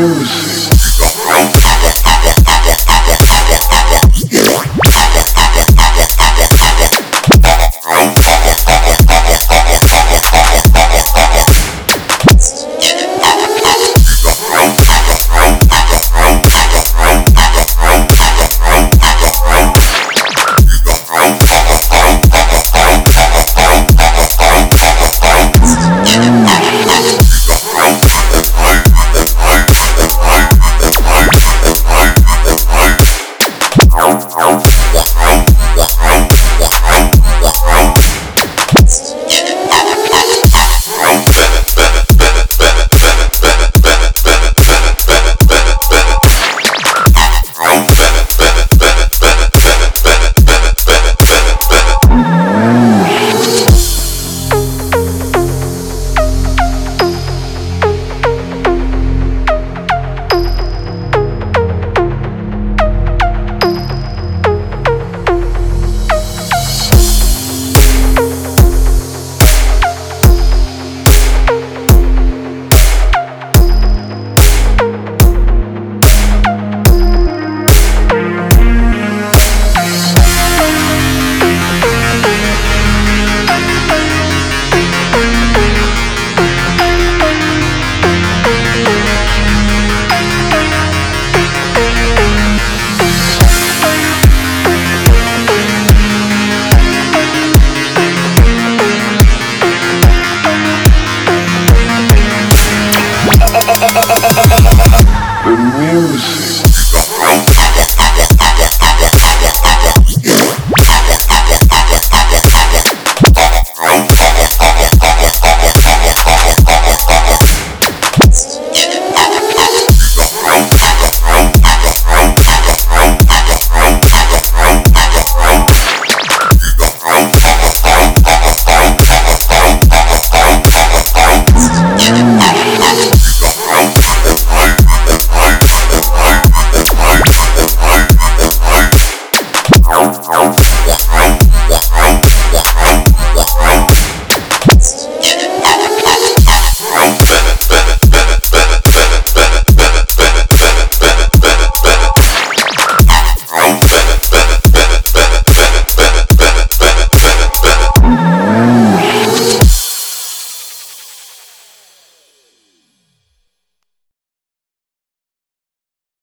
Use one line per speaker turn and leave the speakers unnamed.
news.